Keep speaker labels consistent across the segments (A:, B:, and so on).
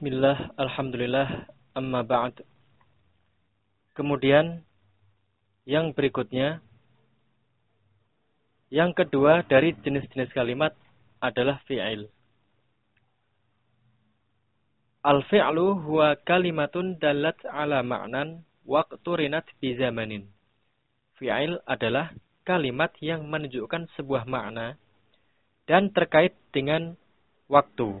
A: Bismillah, Alhamdulillah, amma ba'd. Kemudian yang berikutnya, yang kedua dari jenis-jenis kalimat adalah fi'il. Al-fi'lu huwa kalimatun dalat ala ma'nan waqturinat bi zamanin. Fi'il adalah kalimat yang menunjukkan sebuah makna dan terkait dengan waktu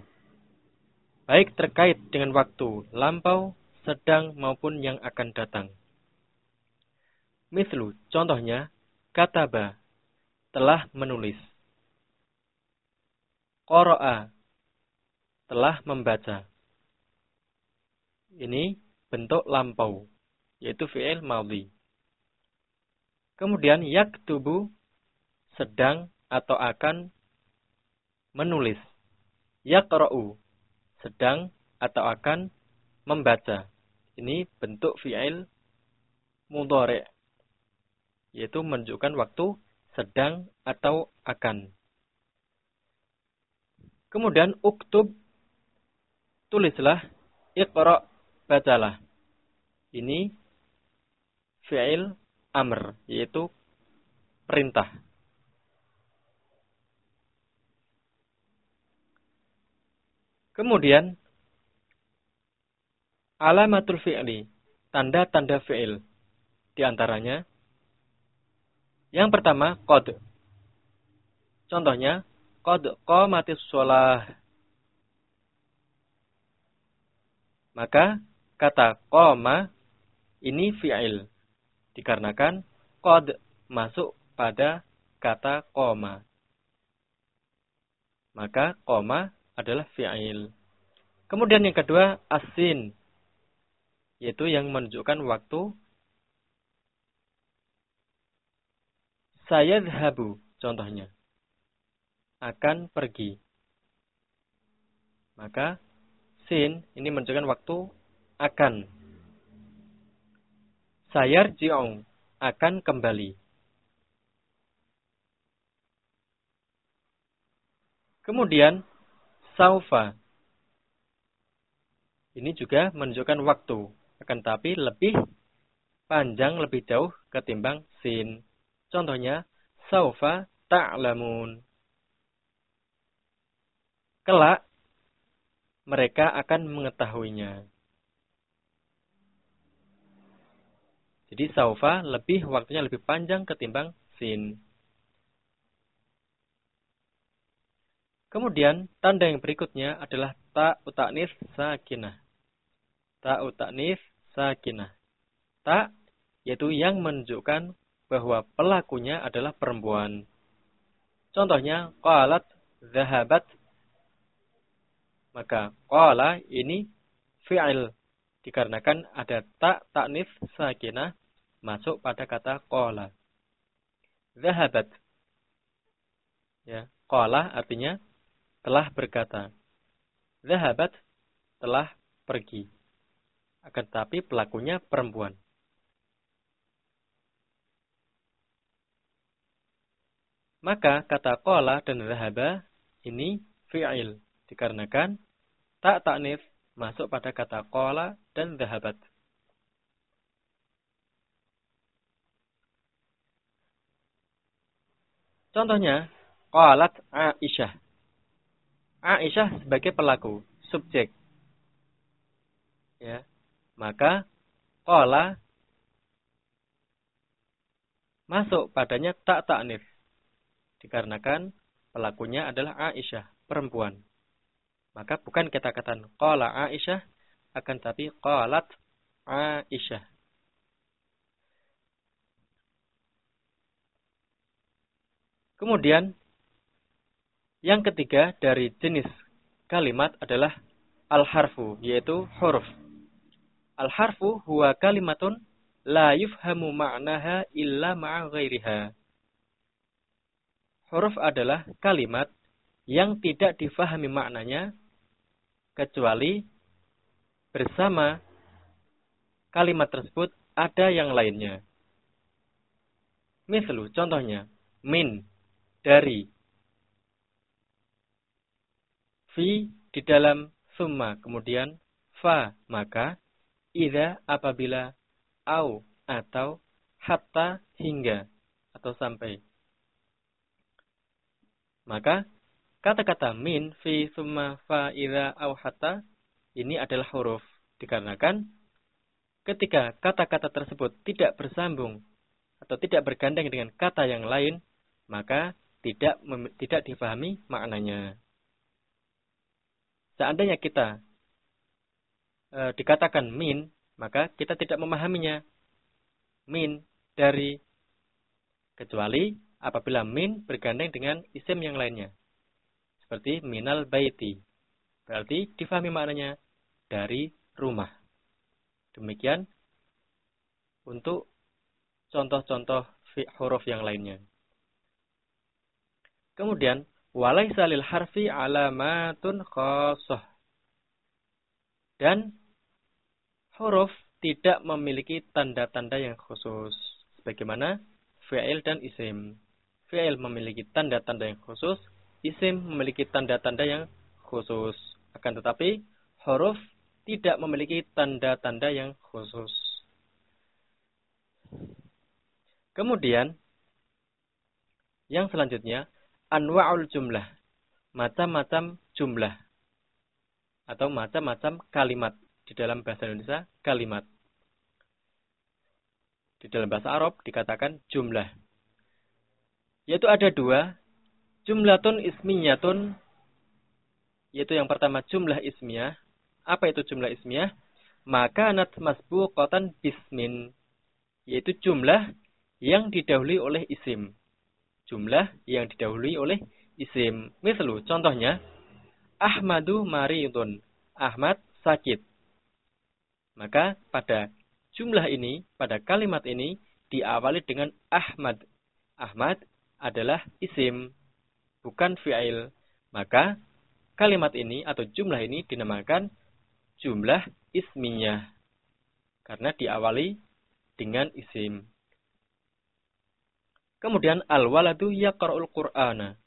A: baik terkait dengan waktu lampau, sedang maupun yang akan datang. Mislu, contohnya, kataba, telah menulis. Qara'a, telah membaca. Ini bentuk lampau, yaitu fi'il madhi. Kemudian yaktubu, sedang atau akan menulis. Yaqra'u, sedang atau akan membaca. Ini bentuk fi'il mudhari' yaitu menunjukkan waktu sedang atau akan. Kemudian uktub tulislah iqra bacalah. Ini fi'il amr yaitu perintah. Kemudian alamatul fi'li, tanda-tanda fi'il. Di antaranya yang pertama qad. Contohnya qad qamatis shalah. Maka kata qama ini fi'il dikarenakan qad masuk pada kata qoma. Maka qoma adalah fi'il. Kemudian yang kedua, asin. Yaitu yang menunjukkan waktu. Saya dhahabu, contohnya. Akan pergi. Maka, sin ini menunjukkan waktu akan. Sayar ji'ong, akan kembali. Kemudian saufa. Ini juga menunjukkan waktu. Akan tapi lebih panjang, lebih jauh ketimbang sin. Contohnya, saufa ta'lamun. Kelak, mereka akan mengetahuinya. Jadi saufa lebih waktunya lebih panjang ketimbang sin. Kemudian tanda yang berikutnya adalah ta utanis sakinah. Ta utanis sakinah. Ta yaitu yang menunjukkan bahwa pelakunya adalah perempuan. Contohnya qalat zahabat maka qala ini fi'il dikarenakan ada ta taknif sakinah masuk pada kata qala. Zahabat. Ya, qala artinya telah berkata, Zahabat telah pergi. Akan tetapi pelakunya perempuan. Maka kata kola dan zahaba ini fi'il. Dikarenakan tak taknif masuk pada kata kola dan zahabat. Contohnya, qalat Aisyah. Aisyah sebagai pelaku, subjek. Ya. Maka qala masuk padanya tak taknif. Dikarenakan pelakunya adalah Aisyah, perempuan. Maka bukan kita katakan qala Aisyah akan tapi qalat Aisyah. Kemudian yang ketiga dari jenis kalimat adalah al-harfu, yaitu huruf. Al-harfu huwa kalimatun la yufhamu ma'naha illa ma'a ghairiha. Huruf adalah kalimat yang tidak difahami maknanya kecuali bersama kalimat tersebut ada yang lainnya. Misalnya, contohnya, min, dari, fi di dalam summa, kemudian fa maka idza apabila au atau hatta hingga atau sampai. Maka kata-kata min fi summa fa idza au hatta ini adalah huruf. Dikarenakan ketika kata-kata tersebut tidak bersambung atau tidak bergandeng dengan kata yang lain maka tidak tidak difahami maknanya seandainya kita e, dikatakan min, maka kita tidak memahaminya. Min dari kecuali apabila min bergandeng dengan isim yang lainnya. Seperti minal baiti. Berarti difahami maknanya dari rumah. Demikian untuk contoh-contoh huruf yang lainnya. Kemudian Walaysa lil harfi alamatun khosoh. Dan huruf tidak memiliki tanda-tanda yang khusus. Sebagaimana fi'il dan isim. Fi'il memiliki tanda-tanda yang khusus, isim memiliki tanda-tanda yang khusus. Akan tetapi, huruf tidak memiliki tanda-tanda yang khusus. Kemudian, yang selanjutnya, anwa'ul jumlah. Macam-macam jumlah. Atau macam-macam kalimat. Di dalam bahasa Indonesia, kalimat. Di dalam bahasa Arab dikatakan jumlah. Yaitu ada dua. Jumlatun ismiyatun. Yaitu yang pertama jumlah ismiyah. Apa itu jumlah ismiyah? Maka nat masbuqatan bismin. Yaitu jumlah yang didahului oleh isim jumlah yang didahului oleh isim. Mislu, contohnya, Ahmadu maridun. Ahmad sakit. Maka pada jumlah ini, pada kalimat ini, diawali dengan Ahmad. Ahmad adalah isim, bukan fi'il. Maka kalimat ini atau jumlah ini dinamakan jumlah ismiyah. Karena diawali dengan isim. Kemudian al-waladu yaqra'ul Qur'ana.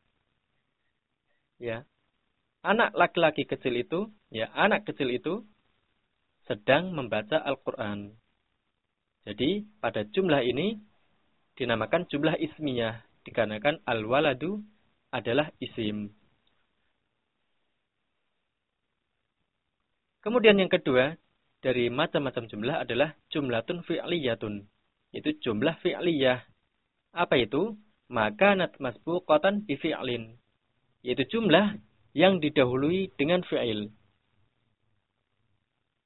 A: Ya. Anak laki-laki kecil itu, ya, anak kecil itu sedang membaca Al-Qur'an. Jadi, pada jumlah ini dinamakan jumlah ismiyah dikarenakan al-waladu adalah isim. Kemudian yang kedua, dari macam-macam jumlah adalah jumlatun fi'liyatun, yaitu jumlah fi'liyah apa itu? Maka nat masbuqatan bi fi'lin. Yaitu jumlah yang didahului dengan fi'il.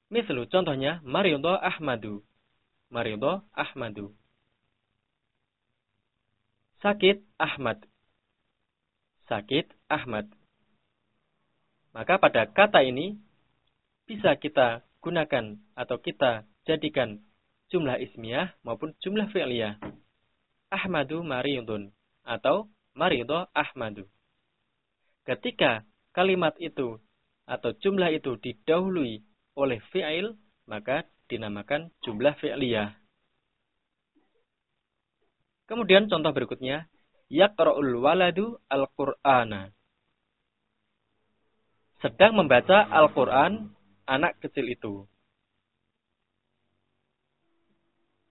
A: Misalnya contohnya Maridho Ahmadu. Maridho Ahmadu. Sakit Ahmad. Sakit Ahmad. Maka pada kata ini bisa kita gunakan atau kita jadikan jumlah ismiyah maupun jumlah fi'liyah. Ahmadu maridun atau marido Ahmadu. Ketika kalimat itu atau jumlah itu didahului oleh fi'il, maka dinamakan jumlah fi'liyah. Kemudian contoh berikutnya, yaqra'ul waladu al-Qur'ana. Sedang membaca Al-Qur'an anak kecil itu.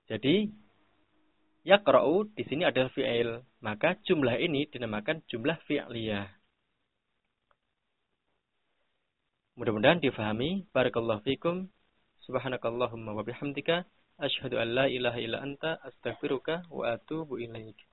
A: Jadi Yaqra'u di sini adalah fi'il, maka jumlah ini dinamakan jumlah fi'liyah. Mudah-mudahan difahami. Barakallahu fikum. Subhanakallahumma wa bihamdika asyhadu an la ilaha illa anta astaghfiruka wa atubu ilaik.